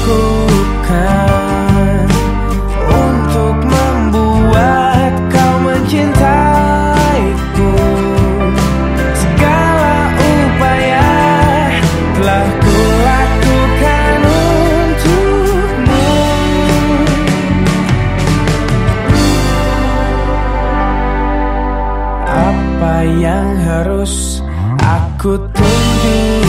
lakukan untuk membuat kau mencintaiku. Segala upaya telah ku lakukan untukmu. Apa yang harus aku tunjukkan